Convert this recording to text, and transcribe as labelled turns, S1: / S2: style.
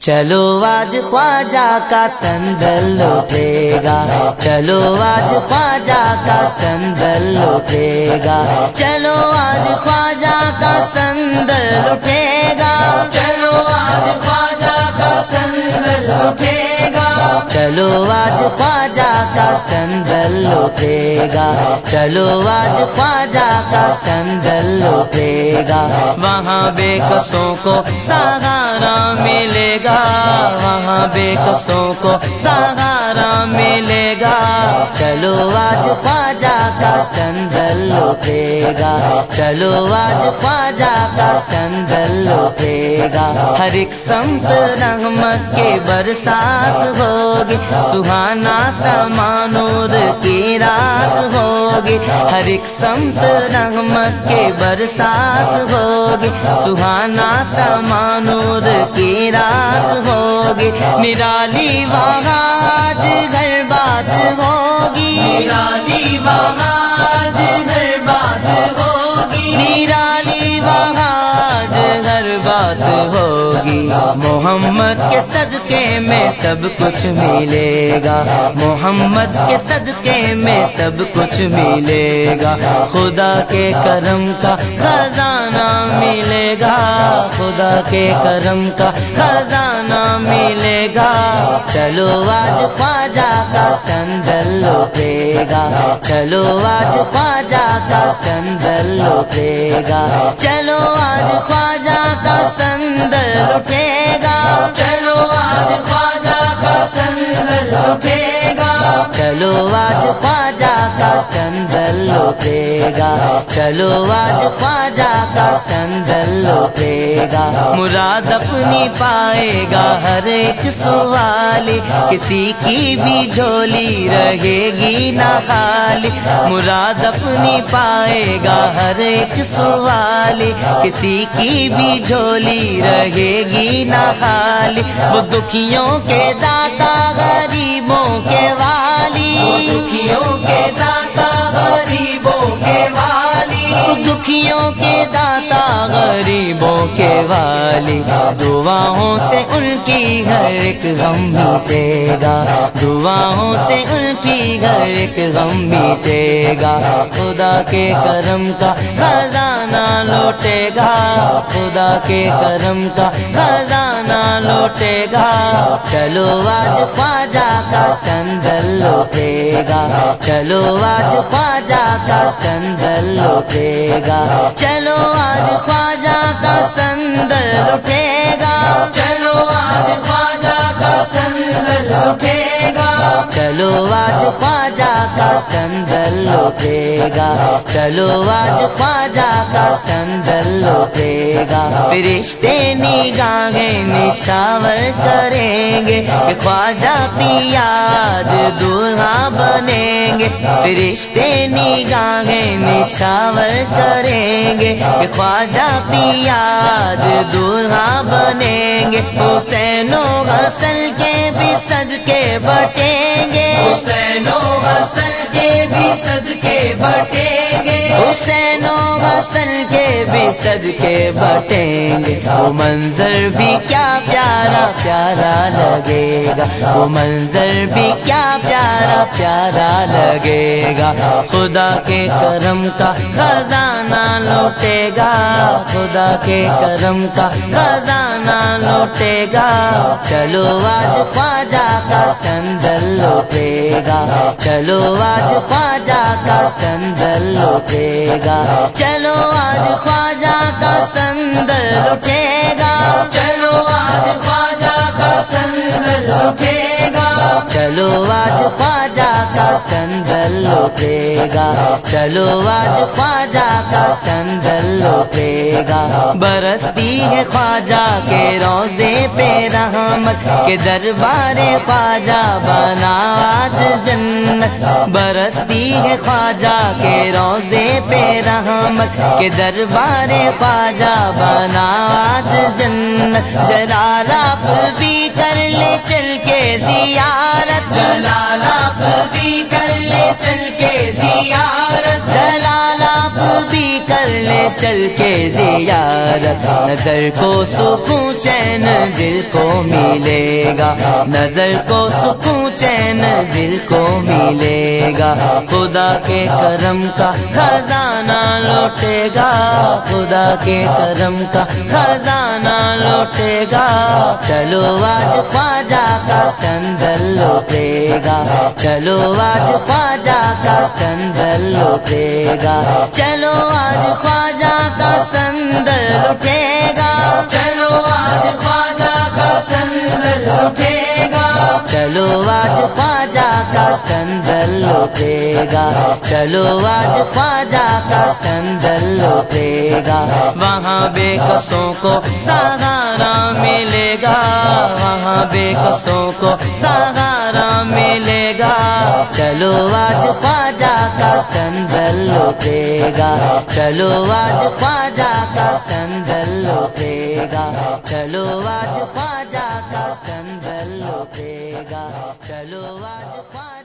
S1: چلو آج خواجہ کا سندل اٹھے گا۔ چلو آج خواجہ کا سندل اٹھے گا۔ چلو آج خواجہ کا سندل اٹھے گا۔ چلو آج خواجہ کا سندل اٹھے گا۔ چلو آج خواجہ کا سندل اٹھے گا۔ چلو آج خواجہ کا سندل اٹھے گا وہاں بے کسوں کو سہارا ملے گا۔ وہاں بے کسوں کو سہارا ملے گا۔ چلو آج خواجہ کا سندل اٹھے گا۔ ہر ایک سمت رحمت کے برسات ہوگی۔ سہانا سمانور کی رات ہوگی۔ ہر ایک سمت رحمت کے برسات ہوگی۔ سہانا سمانور کی رات ہوگی۔ نرالی واج گھر بات ہوگی۔ نرالی واج میرا سب کچھ ملے گا، محمد کے صدقے میں سب کچھ ملے گا، خدا کے کرم کا خزانہ ملے گا، خدا کے کرم کا خزانہ ملے گا۔ چلو آج خواجہ کا سندل اٹھے گا، چلو آج خواجہ کا سندل اٹھے گا۔ چلو آج خواجہ کا سندل اٹھے سندل گا۔ چلو آج خواجہ کا سندل اٹھے گا۔ مراد اپنی پائے گا ہر ایک سوالی۔ کسی کی بھی جھولی رہے گی نہ خالی۔ مراد اپنی پائے گا ہر ایک سوالی۔ کسی کی بھی جھولی رہے گی نہ خالی۔ وہ دکھیوں کے داتا غریبوں کے دعاؤں سے ان کی ہر ایک غم میٹے گا دعاؤں سے ان کی ہر ایک غم میٹے گا خدا کے کرم کا خزانہ لوٹے گا۔ خدا کے کرم کا خزانہ لوٹے گا۔ چلو آج خواجہ کا سندل لوٹے گا۔ چلو آج خواجہ کا سندل لوٹے گا۔ چلو آج خواجہ کا سندل اٹھے چلو آج خواجہ کا سندل اٹھے گا۔ چلو آج خواجہ کا سندل اٹھے گا۔ فرشتے نگاہیں نچھاور کریں گے کہ خواجہ پیاز دولہا بنیں گے۔ فرشتے نگاہیں نچھاور کریں گے کہ خواجہ پیاز دولہا بنیں گے۔ حسین و غسل کے بھی صدقے بٹیں وطن کے بھی صدقے بٹیں گے۔ وہ منظر بھی کیا پیارا پیارا لگے گا۔ وہ منظر بھی کیا پیارا پیارا لگے گا۔ خدا کے کرم کا خزانہ لوٹے گا۔ خدا کے کرم کا خزانہ لوٹے گا، چلو آج خواجہ کا سندل لوٹے گا۔ چلو آج خواجہ کا سندل لوٹے گا۔ چلو آج خواجہ کا سندل اٹھے گا۔ چلو آج خواجہ کا سندل اٹھے گا۔ چلو آج خواجہ کا سندل اٹھے گا۔ چلو آج خواجہ کا سندل اٹھے گا۔ برستی ہے خواجہ کے روزے پہ رحمت کے دربار خواجہ بنا آج جنت۔ برستی ہے خواجہ کے روزے پہ رحمت کے دربار خواجہ بنا آج جنت۔ جلال بھی کر لے چل کے زیارت۔ جلال چل کے زیارت۔ نظر کو سکون چین دل کو ملے گا۔ نظر کو سکون چین دل کو ملے گا۔ خدا کے کرم کا خزانہ لوٹے گا۔ خدا کے کرم کا خزانہ لوٹے گا۔ چلو آج خواجہ کا سندل لوٹے گا۔ چلو آج خواجہ کا سندل لوٹے گا۔ چلو آج خواجہ کا سندل لوٹے گا۔ چلو آج خواجہ کا سندل لوٹے گا۔ چلو آج خواجہ کا سندل لوٹے گا۔ چلو آج خواجہ کا سندل لوٹے گا۔ وہاں بے قصوں کو سہارا ملے گا۔ وہاں بے قصوں کو سہارا ملے گا۔ چلو آج کا سندل لوٹے گا۔ چلو آج خواجہ کا سندل لوٹے گا۔ چلو آج خواجہ کا سندل لوٹے گا۔ چلو آج خواجہ